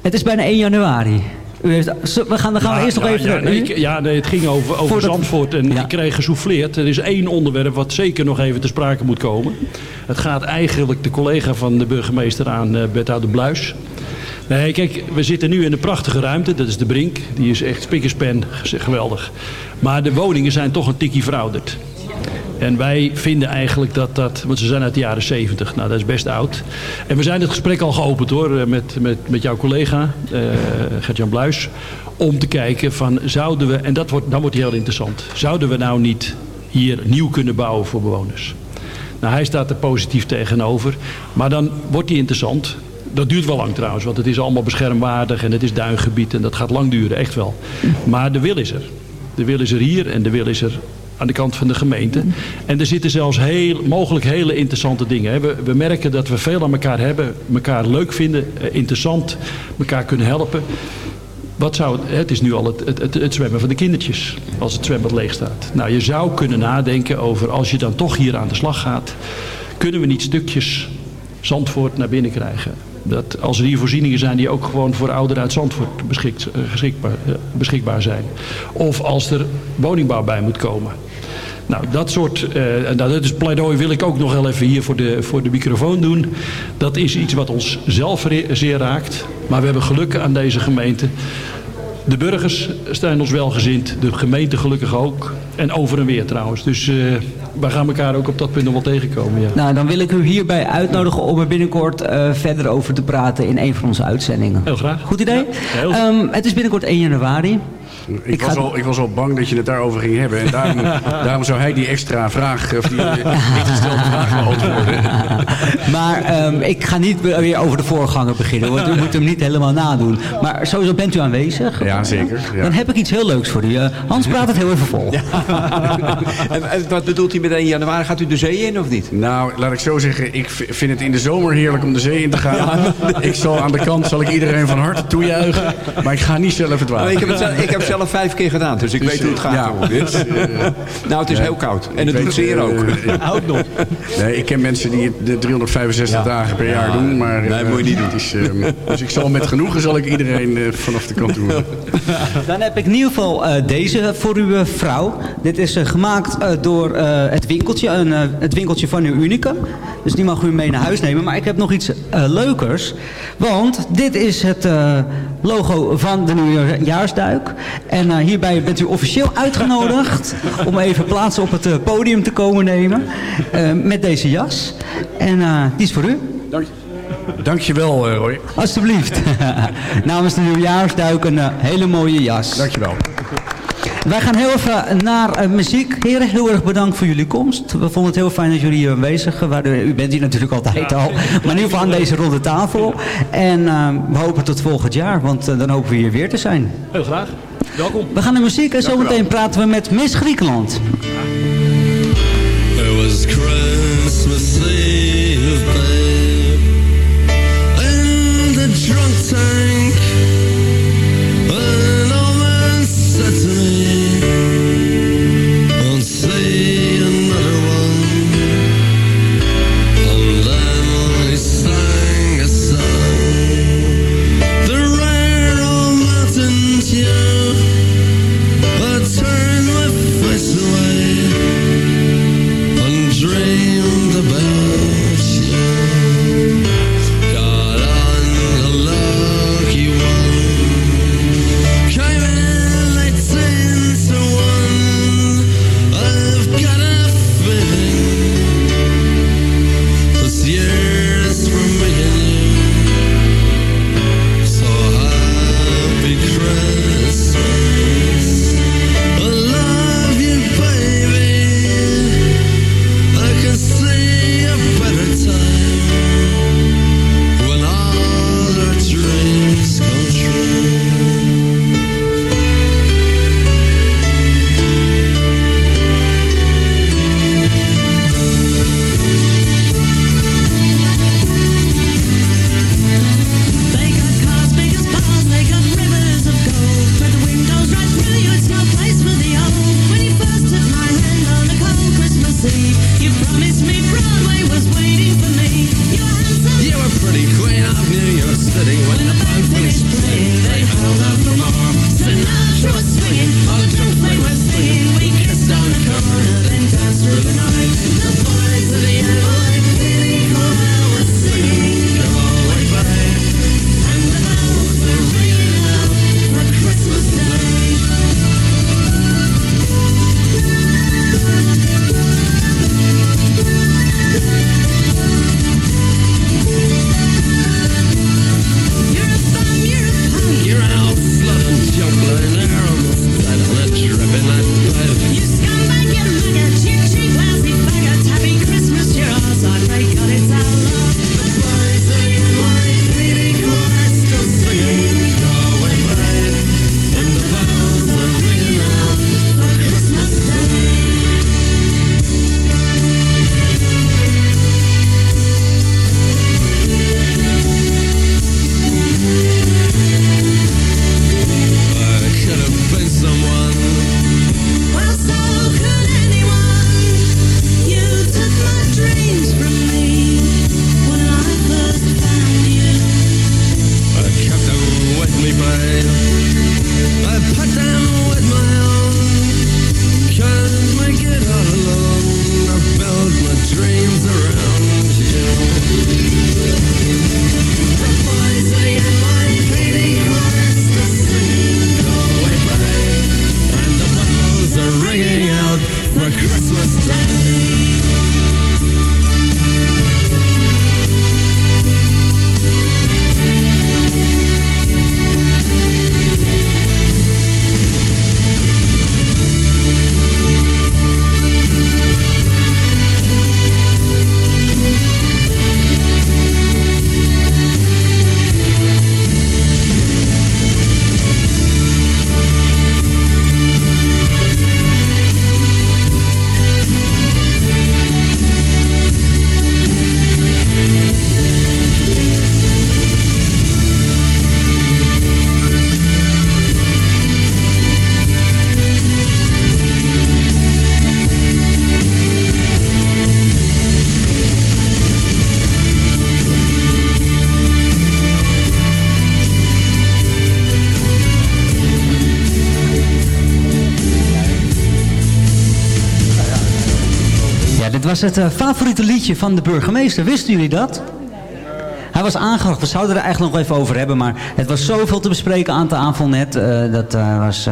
het is bijna 1 januari. U heeft, zo- we gaan, dan gaan we Ja, eerst nog ja, even... Ja, nee, ik- ja, nee, het ging over, over Voordat- Zandvoort en ik kreeg gesouffleerd. Er is één onderwerp wat zeker nog even te sprake moet komen. Het gaat eigenlijk de collega van de burgemeester aan, uh, Berthoud Bluis. Nee, kijk, we zitten nu in een prachtige ruimte. Dat is de Brink. Die is echt spikkerspen, geweldig. Maar de woningen zijn toch een tikkie verouderd. En wij vinden eigenlijk dat dat, want ze zijn uit de jaren 70, nou dat is best oud. En we zijn het gesprek al geopend hoor, eh, met, met, met jouw collega uh, Gert-Jan Bluis. Om te kijken van zouden we, en dat wordt, dan wordt heel interessant. Zouden we nou niet hier nieuw kunnen bouwen voor bewoners? Nou, hij staat er positief tegenover. Maar dan wordt die interessant. Dat duurt wel lang trouwens, want het is allemaal beschermwaardig en het is duingebied en dat gaat lang duren, echt wel. Maar de wil is er. De wil is er hier en de wil is er aan de kant van de gemeente. En er zitten zelfs heel, mogelijk hele interessante dingen. We, we merken dat we veel aan elkaar hebben, elkaar leuk vinden, eh, interessant, elkaar kunnen helpen. Wat zou het, is nu al het, het zwemmen van de kindertjes, als het zwembad leeg staat. Nou, je zou kunnen nadenken over, als je dan toch hier aan de slag gaat, kunnen we niet stukjes Zandvoort naar binnen krijgen? Dat als er hier voorzieningen zijn die ook gewoon voor ouderen uit Zandvoort beschikt, eh, eh, beschikbaar zijn. Of als er woningbouw bij moet komen. Nou, dat soort, eh, en dat is pleidooi wil ik ook nog wel even hier voor de, voor de microfoon doen. Dat is iets wat ons zelf zeer raakt. Maar we hebben geluk aan deze gemeente. De burgers zijn ons welgezind, de gemeente gelukkig ook. En over en weer trouwens. Dus wij gaan elkaar ook op dat punt nog wel tegenkomen. Ja. Nou, dan wil ik u hierbij uitnodigen om er binnenkort eh, verder over te praten in een van onze uitzendingen. Heel graag. Goed idee? Ja, heel goed. Ehm, het is binnenkort 1 januari. Ik, Ik was ga- al, ik was al bang dat je het daarover ging hebben. En daarom, daarom zou hij die extra vraag, of die eh, niet gestelde vraag beantwoorden. Maar ehm, ik ga niet weer over de voorganger beginnen, want u moet hem niet helemaal nadoen. Maar sowieso bent u aanwezig. Ja, zeker, ja. Dan heb ik iets heel leuks voor u. Eh, Hans praat het heel even vol. en, en wat bedoelt hij met 1 januari? Gaat u de zee in of niet? Nou, laat ik zo zeggen, ik vind het in de zomer heerlijk om de zee in te gaan. Ik zal aan de kant zal ik iedereen van harte toejuichen, maar ik ga niet zelf het water. ik, heb het zelf, ik heb het zelf vijf keer gedaan, dus ik Dus, weet hoe het gaat. eh, nou, het is heel koud. En het Ik doet weet, zeer eh, ook. eh, Ook nog. Nee, ik ken mensen die het de 365 dagen per jaar doen, maar Nee, moet je niet doen. het is, eh, dus ik zal met genoegen zal ik iedereen eh, vanaf de kant doen. Dan heb ik in ieder geval eh, deze voor uw vrouw. Dit is gemaakt eh, door eh, het winkeltje, een, eh, het winkeltje van uw Unicum. Dus die mag u mee naar huis nemen. Maar ik heb nog iets leukers. Want dit is het eh, logo van de nieuwjaarsduik. En eh, hierbij bent u officieel uitgenodigd om even plaats op het eh, podium te komen nemen. eh, met deze jas. En eh, die is voor u. Dank, dankjewel, eh, Roy. Alsjeblieft. Namens de nieuwjaarsduik een hele mooie jas. Dankjewel. Wij gaan heel even naar eh, muziek. Heren, heel erg bedankt voor jullie komst. We vonden het heel fijn dat jullie hier aanwezig waren. U bent hier natuurlijk altijd al. Maar in ieder geval aan deze ronde tafel. En eh, we hopen tot volgend jaar, want eh, dan hopen we hier weer te zijn. Heel graag. Welkom. We gaan naar muziek en zometeen praten we met Miss Griekenland. It was het eh, favoriete liedje van de burgemeester. Wisten jullie dat? Hij was aangebracht. We zouden er eigenlijk nog even over hebben. Maar het was zoveel te bespreken aan tafel net. eh, dat eh, was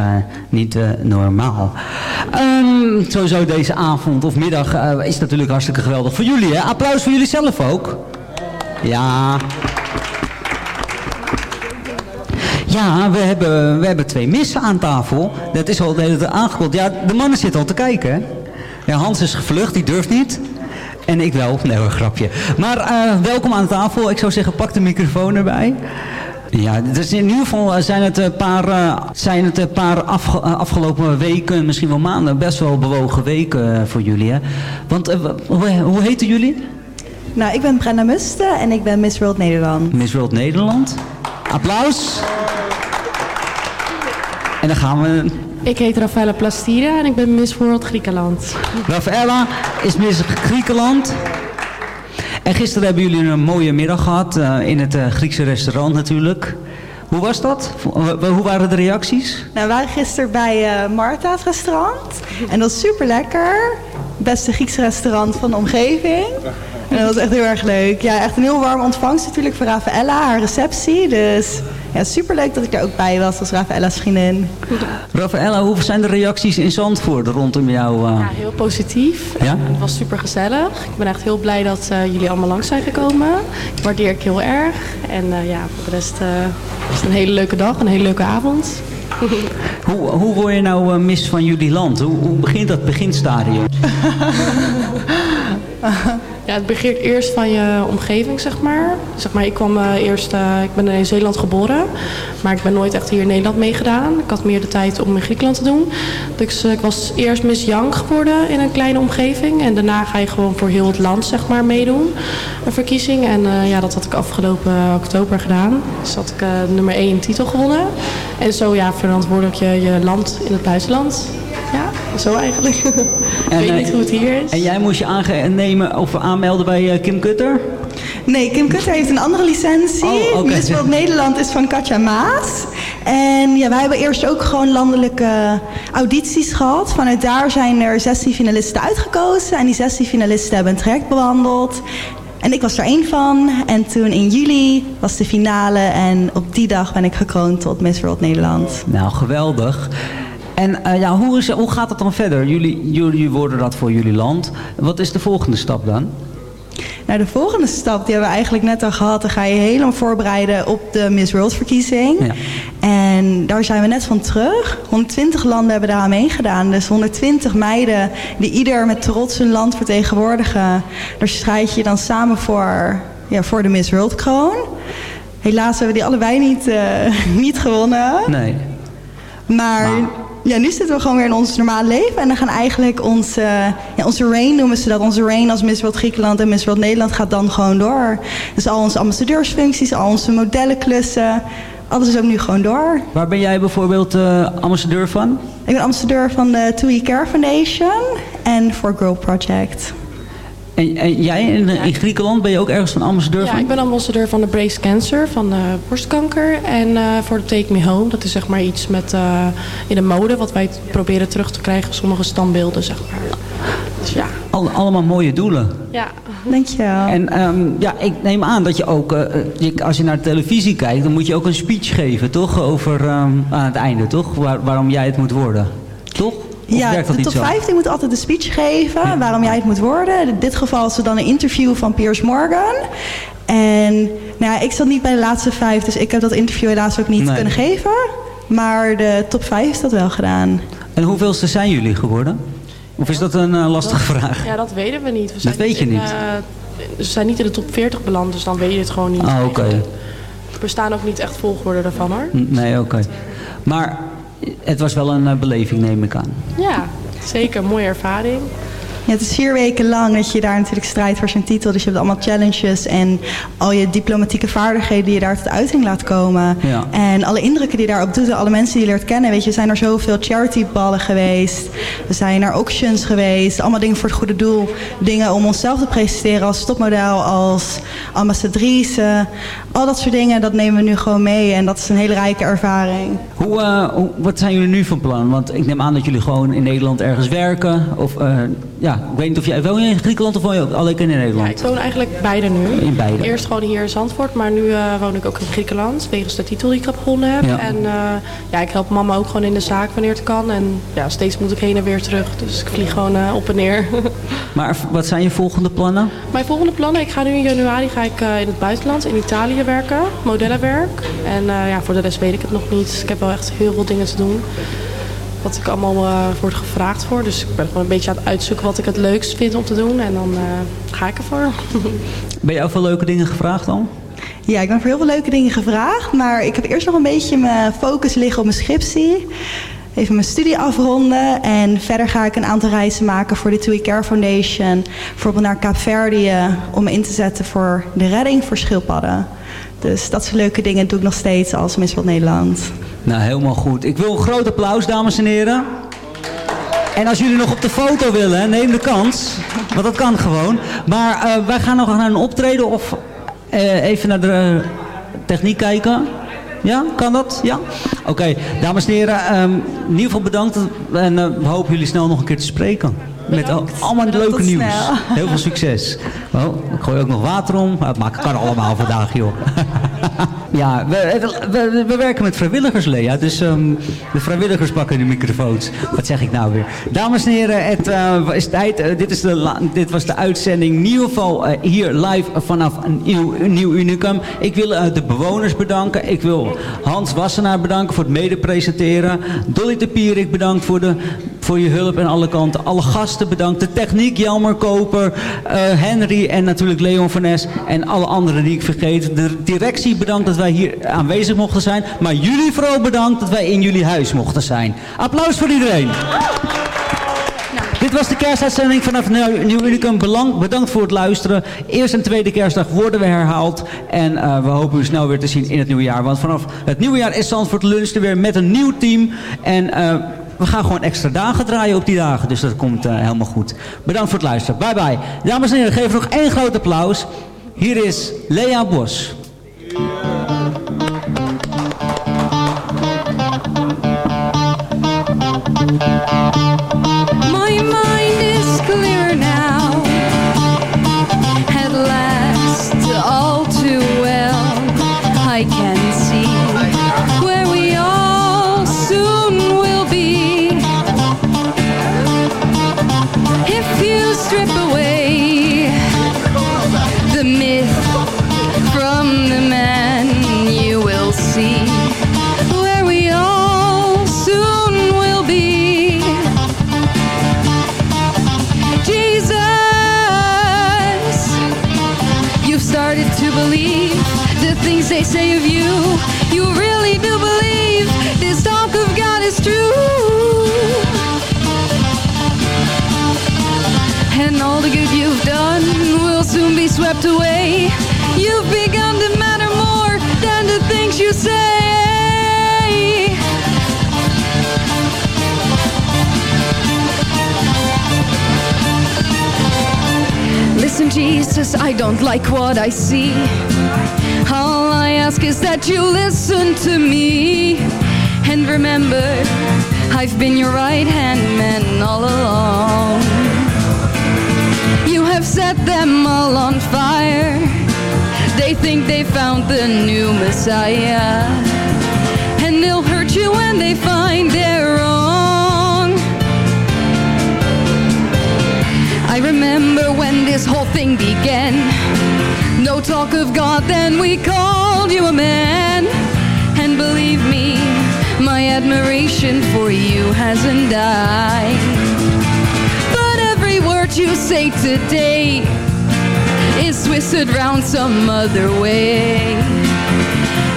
niet normaal. Ehm, sowieso deze avond of middag is natuurlijk hartstikke geweldig voor jullie. Hè? Applaus voor jullie zelf ook. Ja. Ja, we hebben, we hebben twee missen aan tafel. Dat is al de hele tijd aangekondigd. Ja, de mannen zitten al te kijken. hè. Ja, Hans is gevlucht, die durft niet. En ik wel. Nee hoor, grapje. Maar eh, welkom aan tafel. Ik zou zeggen, pak de microfoon erbij. Ja, dus in ieder geval eh, zijn het een paar, eh, zijn het een paar afge- afgelopen weken, misschien wel maanden, best wel bewogen weken voor jullie. Hè? Want hoe, hoe heten jullie? Nou, ik ben Brenda Musten en ik ben Miss World Nederland. Miss World Nederland. Applaus. En dan gaan we... Ik heet Rafaela Plastira en ik ben Miss World Griekenland. Rafaela is Miss Griekenland. En gisteren hebben jullie een mooie middag gehad eh, in het eh, Griekse restaurant natuurlijk. Hoe was dat? Hoe waren de reacties? Nou, we waren gisteren bij eh Marta's restaurant en dat was super lekker. Beste Griekse restaurant van de omgeving. En dat was echt heel erg leuk. Ja, echt een heel warme ontvangst natuurlijk voor Rafaela, haar receptie. Dus ja, super leuk dat ik er ook bij was als Rafaela's vriendin. Rafaela, hoe zijn de reacties in Zandvoort rondom jou? eh? Ja, heel positief. Ja? Het was super gezellig. Ik ben echt heel blij dat eh, jullie allemaal langs zijn gekomen. Dat waardeer ik heel erg. En eh, ja, voor de rest eh, is het een hele leuke dag, een hele leuke avond. Hoe, hoe word je nou mis van jullie land? Hoe, hoe begint dat beginstadium? Ja, het begint eerst van je omgeving, zeg maar. Zeg maar, ik kwam eh, eerst, eh, ik ben in Zeeland geboren, maar ik ben nooit echt hier in Nederland meegedaan. Ik had meer de tijd om in Griekenland te doen. Dus eh, ik was eerst Miss Young geworden in een kleine omgeving. En daarna ga je gewoon voor heel het land, zeg maar, meedoen. Een verkiezing. En ja, dat had ik afgelopen oktober gedaan. Dus had ik nummer 1 titel gewonnen. En zo ja, verantwoordelijk je, je land in het buitenland. Ja, zo eigenlijk. ik weet eh, niet hoe het hier is. En jij moest je aannemen of aanmelden bij eh, Kim Kutter? Nee, Kim Kutter heeft een andere licentie. Oh. Miss World Nederland is van Katja Maas. En ja, wij hebben eerst ook gewoon landelijke audities gehad. Vanuit daar zijn er 16 finalisten uitgekozen. En die 16 finalisten hebben een traject bewandeld. En ik was er één van. En toen in juli was de finale. En op die dag ben ik gekroond tot Miss World Nederland. Nou, geweldig. En eh, ja, hoe, is, hoe gaat het dan verder? Jullie, jullie worden dat voor jullie land. Wat is de volgende stap dan? Nou, de volgende stap, die hebben we eigenlijk net al gehad. Dan ga je helemaal voorbereiden op de Miss World verkiezing. Ja. En daar zijn we net van terug. 120 landen hebben daar aan meegedaan. Dus 120 meiden die ieder met trots hun land vertegenwoordigen. Daar strijd je dan samen voor, ja, voor de Miss World kroon. Helaas hebben we die allebei niet, eh, niet gewonnen. Nee. Maar ja, nu zitten we gewoon weer in ons normale leven. En dan gaan eigenlijk onze, ja, onze reign noemen ze dat. Onze reign als Miss World Griekenland en Miss World Nederland gaat dan gewoon door. Dus al onze ambassadeursfuncties, al onze modellenklussen. Alles is ook nu gewoon door. Waar ben jij bijvoorbeeld eh, ambassadeur van? Ik ben ambassadeur van de TUI Care Foundation en For Girl Project. En, en jij in, in Griekenland ben je ook ergens van ambassadeur Ja, van? ik ben ambassadeur van de Brace Cancer, van eh, borstkanker. En eh, voor de Take Me Home, dat is zeg maar iets met, eh, in de mode... wat wij proberen terug te krijgen, sommige standbeelden, zeg maar. Dus ja. Al, allemaal mooie doelen. Ja. Dankjewel. En ehm, ja, ik neem aan dat je ook, eh, je- als je naar de televisie kijkt, dan moet je ook een speech geven, toch? Over ehm, aan het einde, toch? Waar- waarom jij het moet worden. Ja, werkt dat de top zo? 15 moet altijd een speech geven waarom jij het moet worden. In dit geval is het dan een interview van Piers Morgan. En nou ja, ik zat niet bij de laatste vijf, dus ik heb dat interview helaas ook niet Nee. kunnen geven. Maar de top 5 is dat wel gedaan. En hoeveelste zijn jullie geworden? Of is dat een eh, lastige vraag? Ja, dat weten we niet. We zijn weet je in, niet. eh, we zijn niet in de top 40 beland, dus dan weet je het gewoon niet. Ah, oké. Er bestaan ook niet echt volgorde daarvan hoor. Nee, oké. Maar het was wel een eh, beleving, neem ik aan. Ja, zeker. Mooie ervaring. Ja, het is vier weken lang dat je daar natuurlijk strijdt voor zijn titel. Dus je hebt allemaal challenges en al je diplomatieke vaardigheden die je daar tot uiting laat komen. Ja. En alle indrukken die je daarop doet en alle mensen die je leert kennen. Weet je, we zijn er zoveel charityballen geweest. We zijn naar auctions geweest. Allemaal dingen voor het goede doel. Dingen om onszelf te presenteren als topmodel, als ambassadrice. Al dat soort dingen, dat nemen we nu gewoon mee. En dat is een hele rijke ervaring. Hoe, eh, wat zijn jullie nu van plan? Want ik neem aan dat jullie gewoon in Nederland ergens werken. Of eh, ja, ik weet niet of jij... Woon je in Griekenland of woon je ook alleen in Nederland? Ja, ik woon eigenlijk beide nu. In beide. Eerst gewoon hier in Zandvoort, maar nu eh, woon ik ook in Griekenland. Wegens de titel die ik heb gewonnen heb. Ja. En eh, ja, ik help mama ook gewoon in de zaak wanneer het kan. En ja, steeds moet ik heen en weer terug. Dus ik vlieg gewoon eh, op en neer. Maar wat zijn je volgende plannen? Mijn volgende plannen, ik ga nu in januari ga ik, in het buitenland, in Italië werken. Modellenwerk. En ja, voor de rest weet ik het nog niet. Ik heb wel echt heel veel dingen te doen. Wat ik allemaal eh word gevraagd voor. Dus ik ben gewoon een beetje aan het uitzoeken wat ik het leukst vind om te doen. En dan eh, ga ik ervoor. Ben je ook veel leuke dingen gevraagd dan? Ja, ik ben voor heel veel leuke dingen gevraagd. Maar ik heb eerst nog een beetje mijn focus liggen op mijn scriptie. Even mijn studie afronden. En verder ga ik een aantal reizen maken voor de TUI Care Foundation. Bijvoorbeeld naar Kaapverdië om me in te zetten voor de redding voor schildpadden. Dus dat soort leuke dingen doe ik nog steeds als Miss World Nederland. Nou, helemaal goed. Ik wil een groot applaus, dames en heren. En als jullie nog op de foto willen, neem de kans. Want dat kan gewoon. Maar eh, wij gaan nog naar een optreden of eh, even naar de eh, techniek kijken. Ja, kan dat? Ja? Oké, dames en heren, ehm, in ieder geval bedankt. En we hopen jullie snel nog een keer te spreken. Met al- allemaal Bedankt, leuke nieuws. snel. Heel veel succes. Oh, ik gooi ook nog water om. Maar het maakt- kan allemaal vandaag, joh. Ja, we, we, we werken met vrijwilligers, Lea. Dus ehm, de vrijwilligers pakken de microfoons. Wat zeg ik nou weer? Dames en heren, het eh, is tijd. eh, dit, is de la- dit was de uitzending in ieder geval eh, hier live vanaf een nieuw, nieuw unicum. Ik wil de bewoners bedanken. Ik wil Hans Wassenaar bedanken voor het mede-presenteren. Dolly de Pierik bedankt voor, de, voor je hulp aan alle kanten. Alle gasten bedankt. De techniek, Jelmer Koper, eh, Henry en natuurlijk Leon van Nes. En alle anderen die ik vergeet. De directie bedankt dat wij hier aanwezig mochten zijn. Maar jullie vooral bedankt dat wij in jullie huis mochten zijn. Applaus voor iedereen. Dit was de kerstuitzending vanaf Nieuw Unicum. Belang, bedankt voor het luisteren. Eerste en tweede kerstdag worden we herhaald. En eh, we hopen u snel weer te zien in het nieuwe jaar. Want vanaf het nieuwe jaar is Zandvoort Lunch er weer met een nieuw team. En eh, we gaan gewoon extra dagen draaien op die dagen. Dus dat komt eh, helemaal goed. Bedankt voor het luisteren. Bye bye. Dames en heren, geef nog één groot applaus. Hier is Lea Bos. Be away. You've begun to matter more than the things you say. Listen, Jesus, I don't like what I see. All I ask is that you listen to me. And remember, I've been your right hand man all along. Set them all on fire. They think they found the new Messiah. And they'll hurt you when they find they're wrong. I remember when this whole thing began. No talk of God, then we called you a man. And believe me, my admiration for you hasn't died. But you say today is twisted round some other way.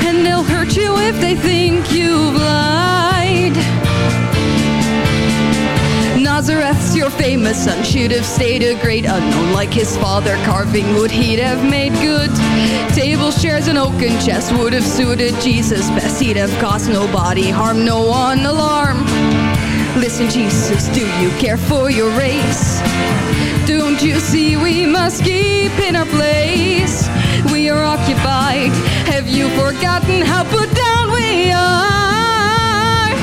And they'll hurt you if they think you've lied. Nazareth's your famous son should have stayed a great unknown like his father. Carving wood he'd have made good. table chairs, and oaken chests would have suited Jesus best. He'd have caused nobody harm, no one alarm. Listen, Jesus, do you care for your race? Don't you see we must keep in our place? We are occupied. Have you forgotten how put down we are?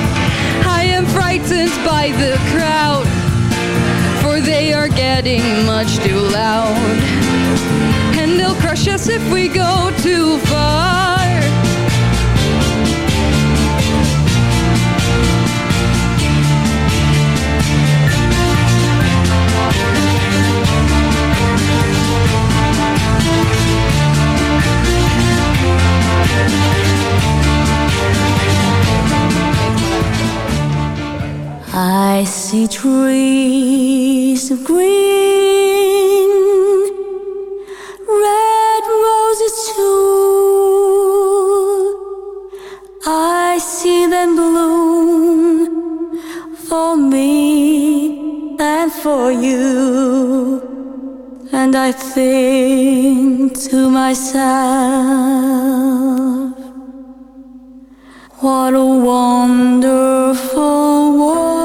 I am frightened by the crowd, for they are getting much too loud. And they'll crush us if we go too far. I see trees of green, red roses too. I see them bloom for me and for you. And I think to myself, what a wonderful world.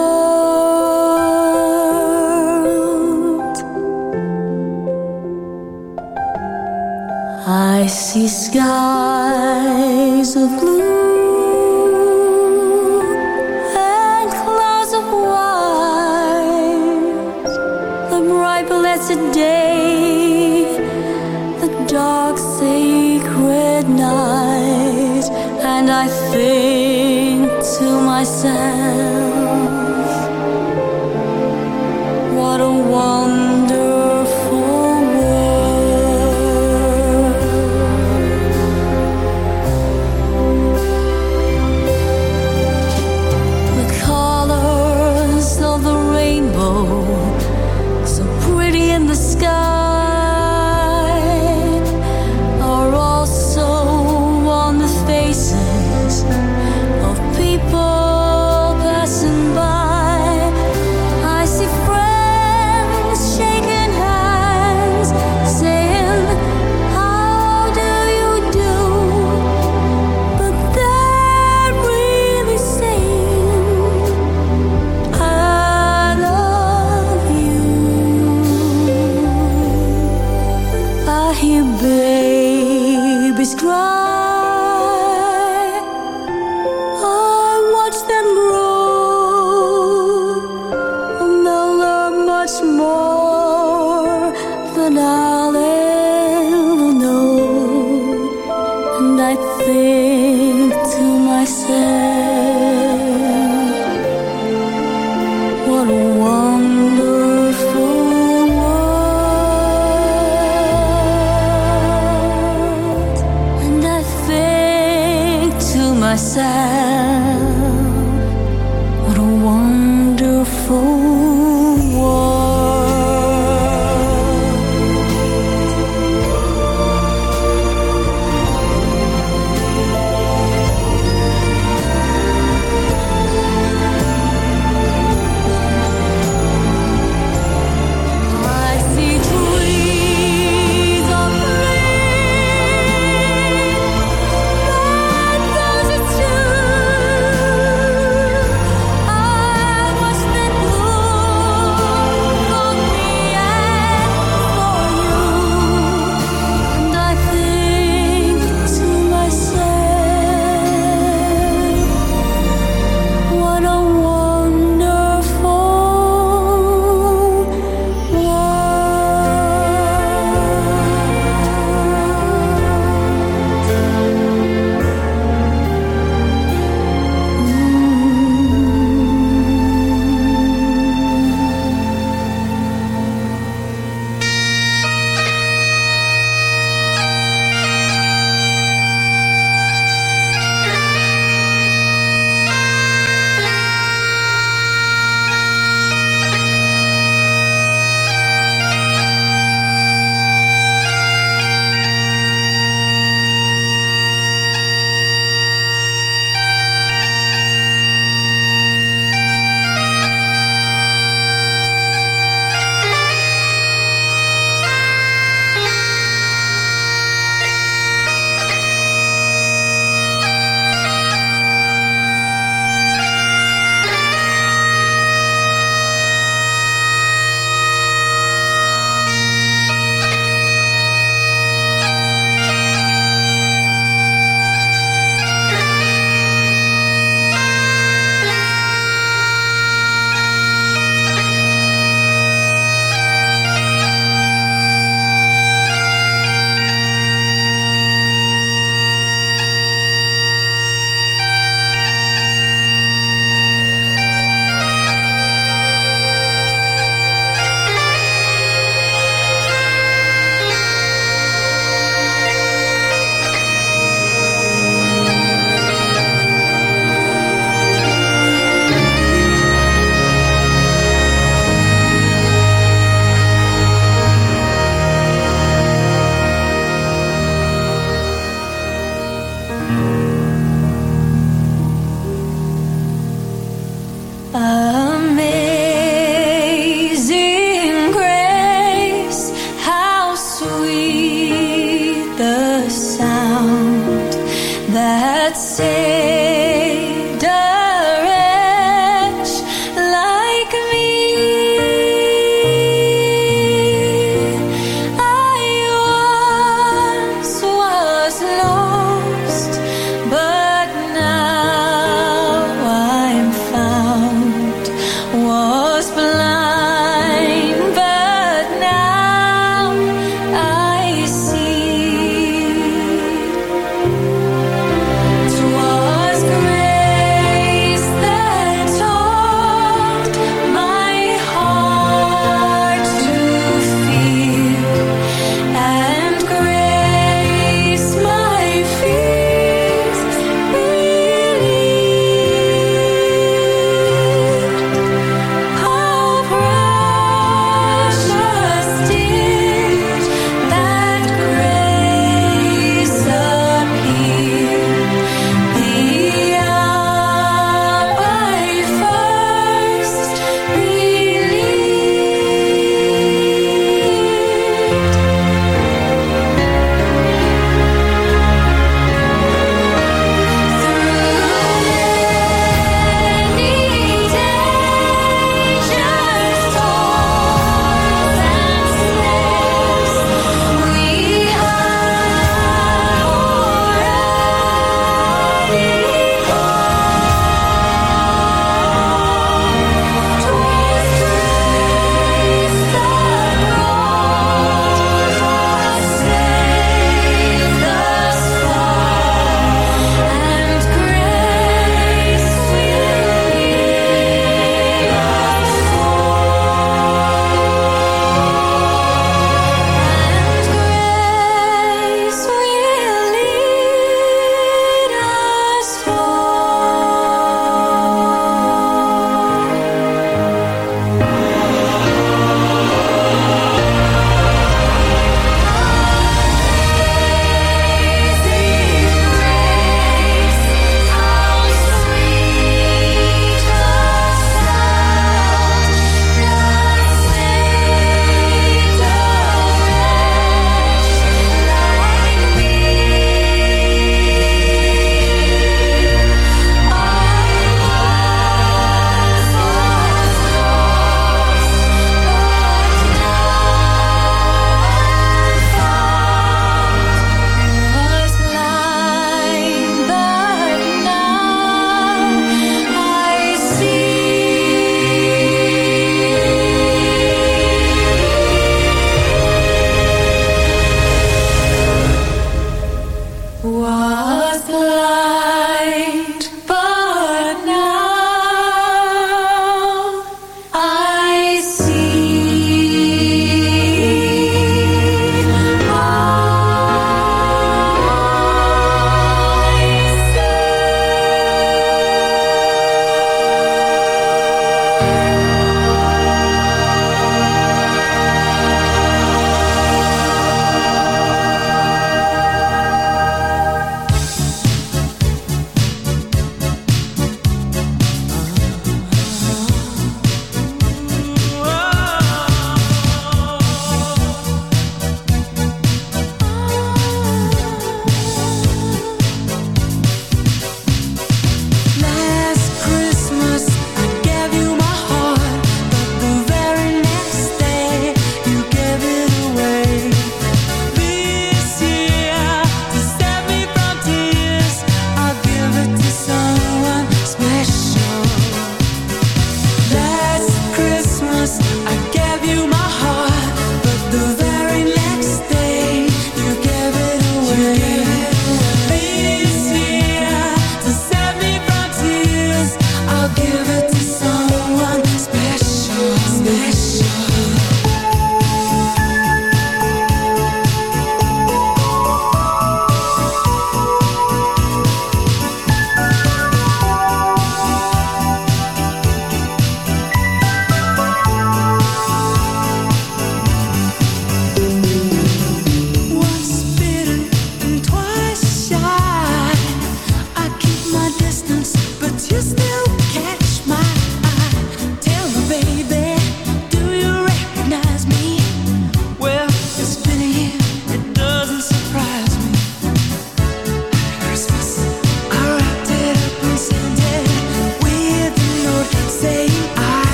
I see skies of blue and clouds of white, the bright blessed day, Myself. What a wonderful.